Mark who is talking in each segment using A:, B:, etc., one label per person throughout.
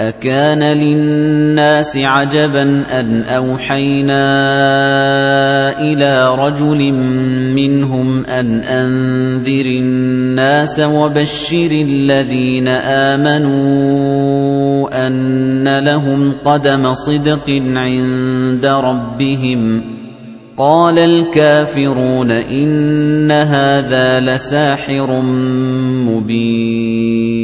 A: أَكَانَ لِلنَّاسِ عَجَبًا أَنْ أَوْحَيْنَا إِلَى رَجُلٍ مِّنْهُمْ أَنْ أَنذِرِ النَّاسَ وَبَشِّرِ الَّذِينَ آمَنُوا أَنَّ لَهُمْ قَدَمَ صِدْقٍ عِندَ رَبِّهِمْ. قَالَ الْكَافِرُونَ إِنَّ هَذَا لَسَاحِرٌ مُبِينٌ.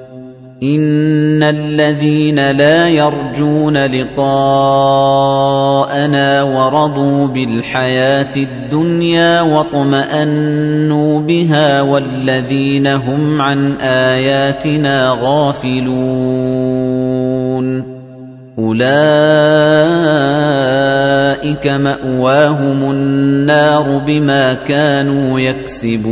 A: إِنَّ الَّذِينَ لَا يَرْجُونَ لِقَاءَنَا وَرَضُوا بِالْحَيَاةِ الدُّنْيَا وَاطْمَأَنُّوا بِهَا وَالَّذِينَ هُمْ عَنْ آيَاتِنَا غَافِلُونَ أُولَئِكَ مَأْوَاهُمُ النَّارُ بِمَا كَانُوا يَكْسِبُونَ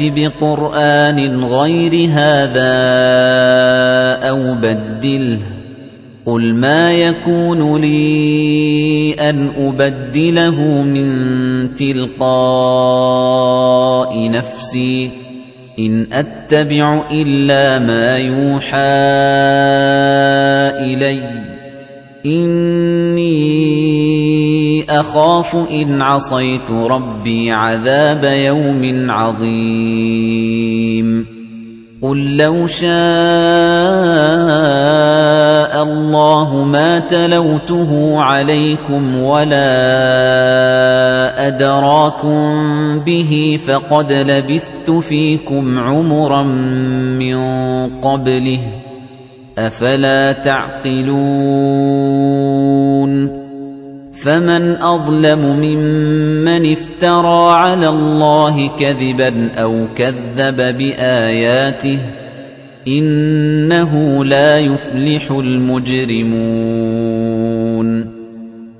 A: ائْتِ بِقُرْآنٍ غَيْرِ هَذَا أَوْ بَدِّلْهُ. قُلْ مَا يَكُونُ لِي أَنْ أُبَدِّلَهُ مِنْ تِلْقَاءِ نَفْسِي. إِنْ أَتَّبِعُ إِلَّا مَا يُوحَى إِلَيَّ. إِنِّي أَخَافُ إِنْ عَصَيْتُ رَبِّي عَذَابَ يَوْمٍ عَظِيمٍ قُل لَّوْ شَاءَ اللَّهُ مَا تَلَوْتُهُ عَلَيْكُمْ وَلَا أَدْرَاكُم بِهِ فَقَدْ لَبِثْتُ فِيكُمْ عُمُرًا مِّن قَبْلِهِ ۚ أَفَلَا تَعْقِلُونَ فَمَنْ أَظْلَمُ مِمَّنِ افْتَرَىٰ عَلَى اللَّهِ كَذِبًا أَوْ كَذَّبَ بِآيَاتِهِ ۚ إِنَّهُ لَا يُفْلِحُ الْمُجْرِمُونَ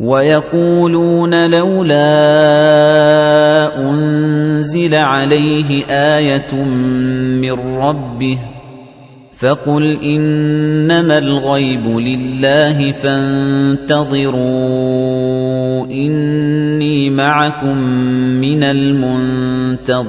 A: وَيَقُولُونَ لَوْلَا أُنزِلَ عَلَيْهِ آيَةٌ مِّن رَّبِّهِ فَقُلْ إِنَّمَا الْغَيْبُ لِلَّهِ فَانتَظِرُوا إِنِّي مَعَكُم مِّنَ الْمُنتَظِرِينَ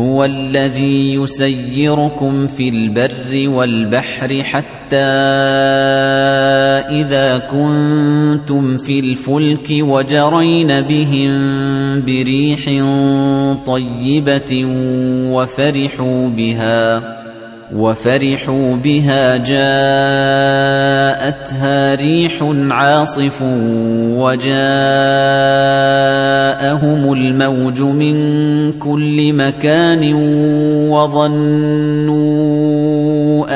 A: هُوَ الَّذِي يُسَيِّرُكُمْ فِي الْبَرِّ وَالْبَحْرِ حَتَّىٰ إِذَا كُنتُمْ فِي الْفُلْكِ وَجَرَيْنَ بِهِم بِرِيحٍ طَيِّبَةٍ وَفَرِحُوا بِهَا. وَفَرِحُوا بِهَا جَاءَتْهَا رِيحٌ عَاصِفٌ وَجَاءَهُمُ الْمَوْجُ مِن كُلِّ مَكَانٍ وَظَنُّوا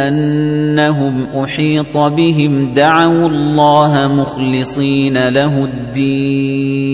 A: أَنَّهُمْ أُحِيطَ بِهِمْ دَعَوُا اللَّهَ مُخْلِصِينَ لَهُ الدِّينَ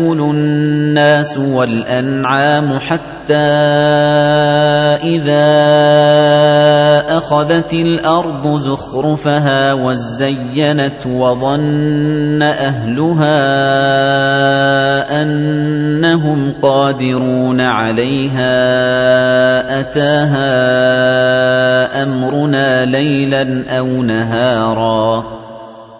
A: الناس والأنعام حتى إذا أخذت الأرض زخرفها وزينت وظن أهلها أنهم قادرون عليها أتاها أمرنا ليلا أو نهارا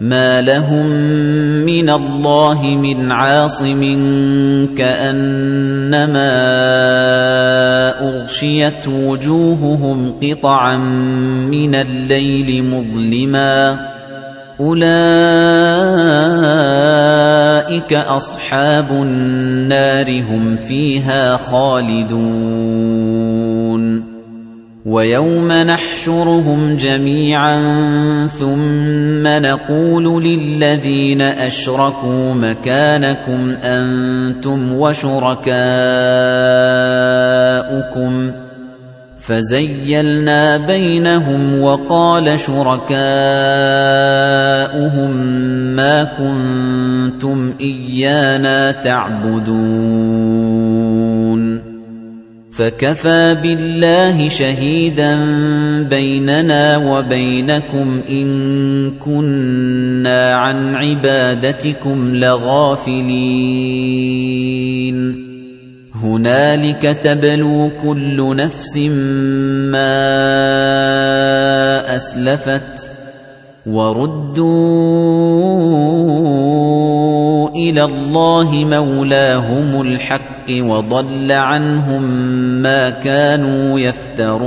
A: مَا لَهُم مِّنَ اللَّهِ مِنْ عَاصِمٍ كَأَنَّمَا أُغْشِيَتْ وُجُوهُهُمْ قِطَعًا مِّنَ اللَّيْلِ مُظْلِمًا أُولَئِكَ أَصْحَابُ النَّارِ هُمْ فِيهَا خَالِدُونَ وَيَوْمَ نَحْشُرُهُمْ جَمِيعًا ثُمَّ نَقُولُ لِلَّذِينَ أَشْرَكُوا مَكَانَكُمْ أَنتُمْ وَشُرَكَاؤُكُمْ فَزَيَّلْنَا بَيْنَهُمْ وَقَالَ شُرَكَاؤُهُم مَّا كُنتُمْ إِيَّانَا تَعْبُدُونَ فَكَفَى بِاللَّهِ شَهِيدًا بَيْنَنَا وَبَيْنَكُمْ إِن كُنَّا عَن عِبَادَتِكُمْ لَغَافِلِينَ هُنَالِكَ تَبْلُو كُلُّ نَفْسٍ مَّا أَسْلَفَتْ وَرُدُّوا إِلَى اللَّهِ مَوْلَاهُمُ الْحَقِّ وَضَلَّ عَنْهُم مَّا كَانُوا يَفْتَرُونَ.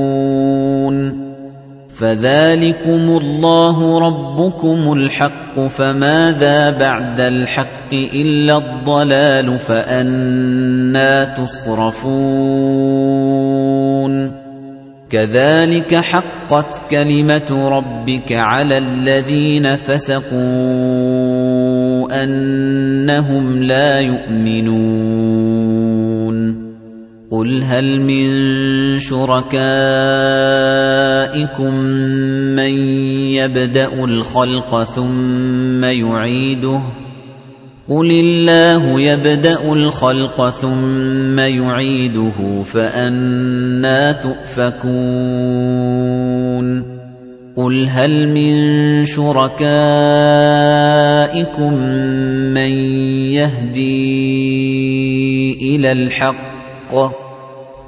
A: فَذَلِكُمُ اللَّهُ رَبُّكُمُ الْحَقُّ فَمَاذَا بَعْدَ الْحَقِّ إِلَّا الضَّلَالُ فَأَنَّى تُصْرَفُونَ كَذَلِكَ حَقَّتْ كَلِمَةُ رَبِّكَ عَلَى الَّذِينَ فَسَقُوا أَنَّهُمْ لَا يُؤْمِنُونَ قُلْ هَلْ مِن شُرَكَائِكُم مَّن يَبْدَأُ الْخَلْقَ ثُمَّ يُعِيدُهُ قُلِ اللَّهُ يَبْدَأُ الْخَلْقَ ثُمَّ يُعِيدُهُ فَأَنَّىٰ تُؤْفَكُونَ قُلْ هَلْ مِن شُرَكَائِكُم مَّن يَهْدِي إِلَى الْحَقِّ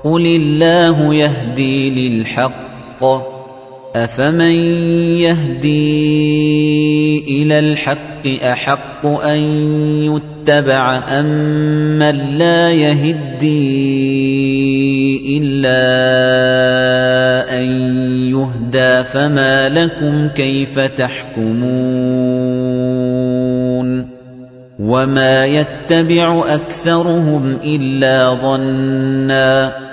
A: قُلِ اللَّهُ يَهْدِي لِلْحَقِّ أَفَمَن يَهْدِي إِلَى الْحَقِّ أَحَقُّ أَن يُتَّبَعَ أَمَّن لَّا يَهِدِّي إِلَّا أَن يُهْدَىٰ فَمَا لَكُمْ كَيْفَ تَحْكُمُونَ وَمَا يَتَّبِعُ أَكْثَرُهُمْ إِلَّا ظَنًّا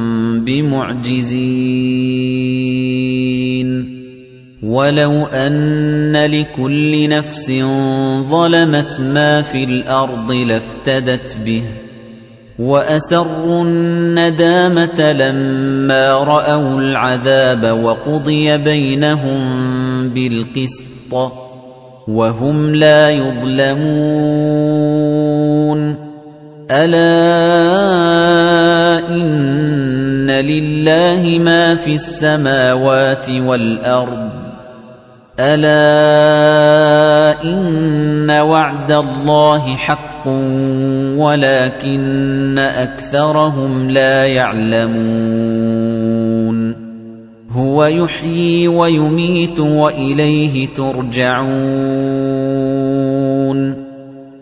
A: بِمُعْجِزِينَ. وَلَوْ أَنَّ لِكُلِّ نَفْسٍ ظَلَمَتْ مَا فِي الْأَرْضِ لَافْتَدَتْ بِهِ وَأَسَرُّوا النَّدَامَةَ لَمَّا رَأَوُا الْعَذَابَ وَقُضِيَ بَيْنَهُم بِالْقِسْطِ وَهُمْ لَا يُظْلَمُونَ. أَلَا إِنَّ لِلَّهِ مَا فِي السَّمَاوَاتِ وَالْأَرْضِ. أَلَا إِنَّ وَعْدَ اللَّهِ حَقٌّ وَلَكِنَّ أَكْثَرَهُمْ لَا يَعْلَمُونَ. هُوَ يُحْيِي وَيُمِيتُ وَإِلَيْهِ تُرْجَعُونَ.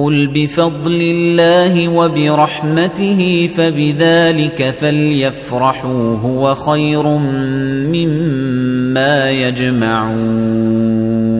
A: قُلْ بِفَضْلِ اللَّهِ وَبِرَحْمَتِهِ فَبِذَلِكَ فَلْيَفْرَحُوا هُوَ خَيْرٌ مِّمَّا يَجْمَعُونَ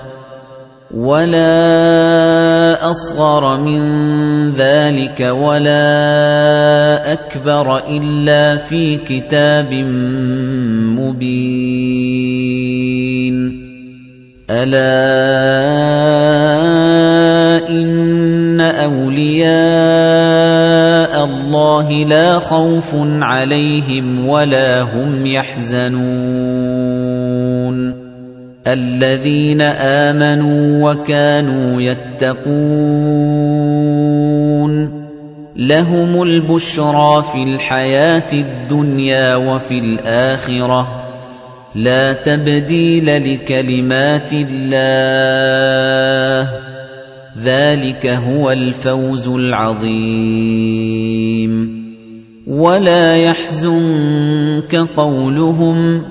A: وَلَا أَصْغَرَ مِن ذَلِكَ وَلَا أَكْبَرَ إِلَّا فِي كِتَابٍ مُّبِينٍ أَلَا إِنَّ أَوْلِيَاءَ اللَّهِ لَا خَوْفٌ عَلَيْهِمْ وَلَا هُمْ يَحْزَنُونَ الَّذِينَ آمَنُوا وَكَانُوا يَتَّقُونَ. لَهُمُ الْبُشْرَى فِي الْحَيَاةِ الدُّنْيَا وَفِي الْآخِرَةِ. لَا تَبْدِيلَ لِكَلِمَاتِ اللَّهِ. ذَلِكَ هُوَ الْفَوْزُ الْعَظِيمُ. وَلَا يَحْزُنكَ قَوْلُهُمْ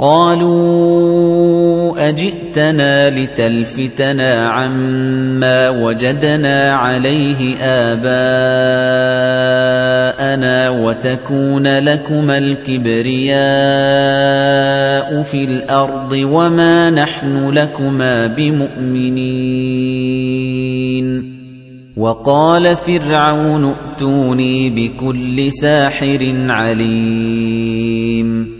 A: قَالُوا أَجِئْتَنَا لِتَلْفِتَنَا عَمَّا وَجَدْنَا عَلَيْهِ آبَاءَنَا وَتَكُونَ لَكُمَا الْكِبْرِيَاءُ فِي الْأَرْضِ وَمَا نَحْنُ لَكُمَا بِمُؤْمِنِينَ. وَقَالَ فِرْعَوْنُ ائْتُونِي بِكُلِّ سَاحِرٍ عَلِيمٍ.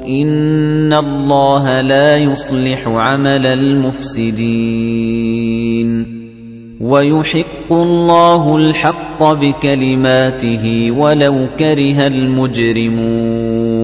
A: إِنَّ اللَّهَ لَا يُصْلِحُ عَمَلَ الْمُفْسِدِينَ وَيُحِقُّ اللَّهُ الْحَقَّ بِكَلِمَاتِهِ وَلَوْ كَرِهَ الْمُجْرِمُونَ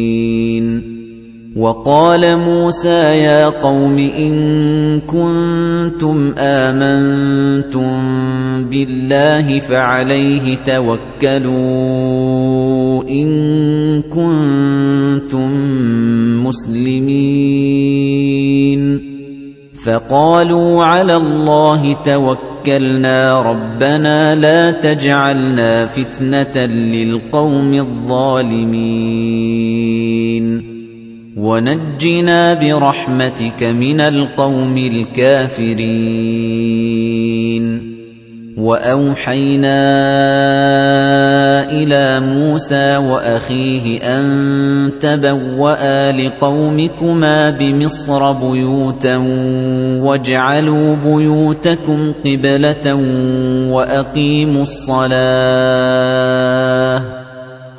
A: وَقَالَ مُوسَىٰ يَا قَوْمِ إِن كُنتُمْ آمَنتُم بِاللَّهِ فَعَلَيْهِ تَوَكَّلُوا إِن كُنتُم مُّسْلِمِينَ. فَقَالُوا عَلَى اللَّهِ تَوَكَّلْنَا رَبَّنَا لَا تَجْعَلْنَا فِتْنَةً لِّلْقَوْمِ الظَّالِمِينَ. وَنَجِّنَا بِرَحْمَتِكَ مِنَ الْقَوْمِ الْكَافِرِينَ. وَأَوْحَيْنَا إِلَى مُوسَى وَأَخِيهِ أَن تَبَوَّآ لِقَوْمِكُمَا بِمِصْرَ بُيُوتًا وَاجْعَلُوا بُيُوتَكُمْ قِبْلَةً وَأَقِيمُوا الصَّلَاةَ.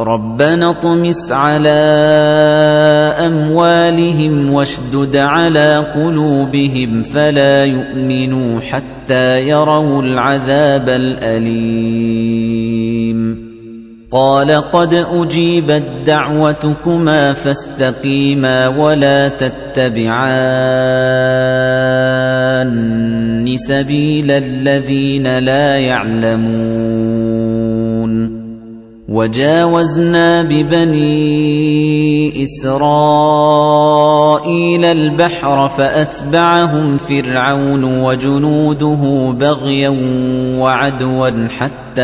A: رَبَّنَا اطْمِسْ عَلَىٰ أَمْوَالِهِمْ وَاشْدُدْ عَلَىٰ قُلُوبِهِمْ فَلَا يُؤْمِنُوا حَتَّىٰ يَرَوُا الْعَذَابَ الْأَلِيمَ. قَالَ قَدْ أُجِيبَتْ دَعْوَتُكُمَا فَاسْتَقِيمَا وَلَا تَتَّبِعَانِّ سَبِيلَ الَّذِينَ لَا يَعْلَمُونَ. وَجَاوَزْنَا بِبَنِي إِسْرَائِيلَ الْبَحْرَ فَأَتْبَعَهُمْ فِرْعَوْنُ وَجُنُودُهُ بَغْيًا وَعَدْوًا حَتَّىٰ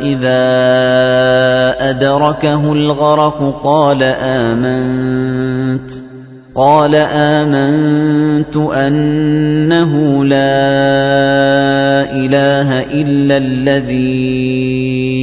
A: إِذَا أَدْرَكَهُ الْغَرَقُ قَالَ آمَنتُ قَالَ آمَنتُ أَنَّهُ لَا إِلَٰهَ إِلَّا الَّذِي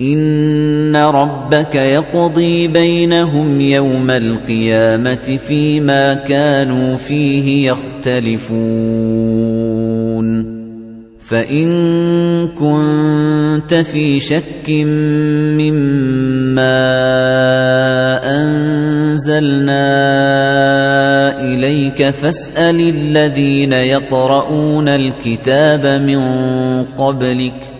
A: إِنَّ رَبَّكَ يَقْضِي بَيْنَهُمْ يَوْمَ الْقِيَامَةِ فِيمَا كَانُوا فِيهِ يَخْتَلِفُونَ فَإِن كُنتَ فِي شَكٍّ مِّمَّا أَنزَلْنَا إِلَيْكَ فَاسْأَلِ الَّذِينَ يَقْرَؤُونَ الْكِتَابَ مِن قَبْلِكَ ۚ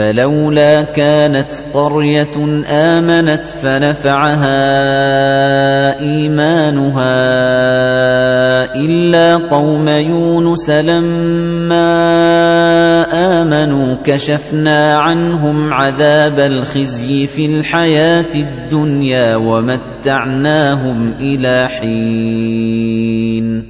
A: فلولا كانت قرية آمنت فنفعها إيمانها إلا قوم يونس لما آمنوا كشفنا عنهم عذاب الخزي في الحياة الدنيا ومتعناهم إلى حين.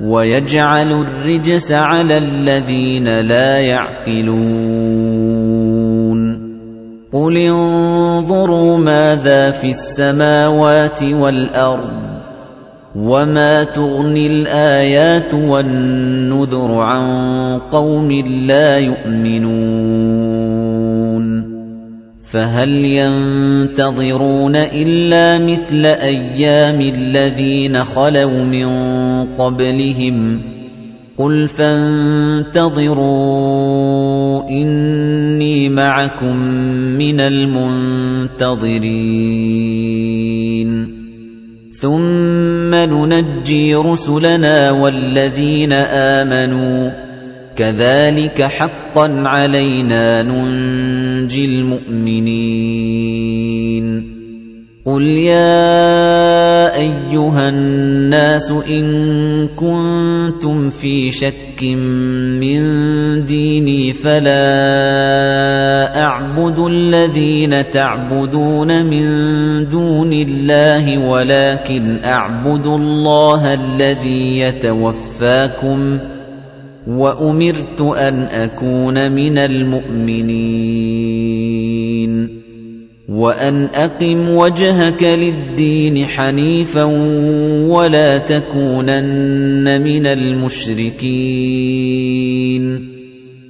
A: وَيَجْعَلُ الرِّجْسَ عَلَى الَّذِينَ لَا يَعْقِلُونَ. قُلِ انظُرُوا مَاذَا فِي السَّمَاوَاتِ وَالْأَرْضِ وَمَا تُغْنِي الْآيَاتُ وَالنُّذُرُ عَن قَوْمٍ لَّا يُؤْمِنُونَ. فَهَلْ يَنتَظِرُونَ إِلَّا مِثْلَ أَيَّامِ الَّذِينَ خَلَوْا مِن قَبْلِهِمْ قُلْ فَانتَظِرُوا إِنِّي مَعَكُم مِّنَ الْمُنتَظِرِينَ. ثُمَّ نُنَجِّي رُسُلَنَا وَالَّذِينَ آمَنُوا. كَذَلِكَ حَقًّا عَلَيْنَا نُنجِي الْمُؤْمِنِينَ. قُلْ يَا أَيُّهَا النَّاسُ إِن كُنتُمْ فِي شَكٍّ مِّن دِينِي فَلَا أَعْبُدُ الَّذِينَ تَعْبُدُونَ مِن دُونِ اللَّهِ وَلَكِنْ أَعْبُدُ اللَّهَ الَّذِي يَتَوَفَّاكُمْ. وَأُمِرْتُ أَنْ أَكُونَ مِنَ الْمُؤْمِنِينَ. وَأَنْ أَقِمْ وَجْهَكَ لِلدِّينِ حَنِيفًا وَلَا تَكُونَنَّ مِنَ الْمُشْرِكِينَ.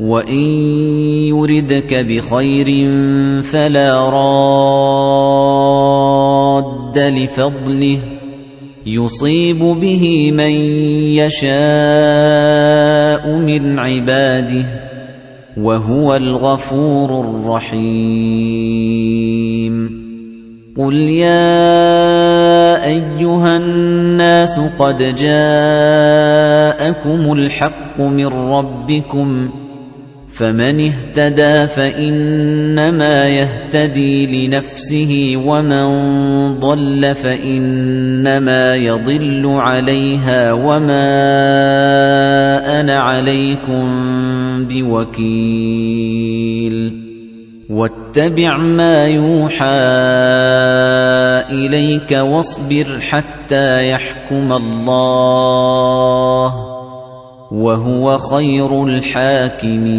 A: وَإِن يُرِدْكَ بِخَيْرٍ فَلَا رَادَّ لِفَضْلِهِ يُصِيبُ بِهِ مَن يَشَاءُ مِنْ عِبَادِهِ وَهُوَ الْغَفُورُ الرَّحِيمُ قُلْ يَا أَيُّهَا النَّاسُ قَدْ جَاءَكُمُ الْحَقُّ مِنْ رَبِّكُمْ فَمَنِ اهْتَدَى فَإِنَّمَا يَهْتَدِي لِنَفْسِهِ وَمَن ضَلَّ فَإِنَّمَا يَضِلُّ عَلَيْهَا وَمَا أَنَا عَلَيْكُمْ بِوَكِيلٍ. وَاتَّبِعْ مَا يُوحَىٰ إِلَيْكَ وَاصْبِرْ حَتَّىٰ يَحْكُمَ اللَّهُ. وَهُوَ خَيْرُ الْحَاكِمِينَ.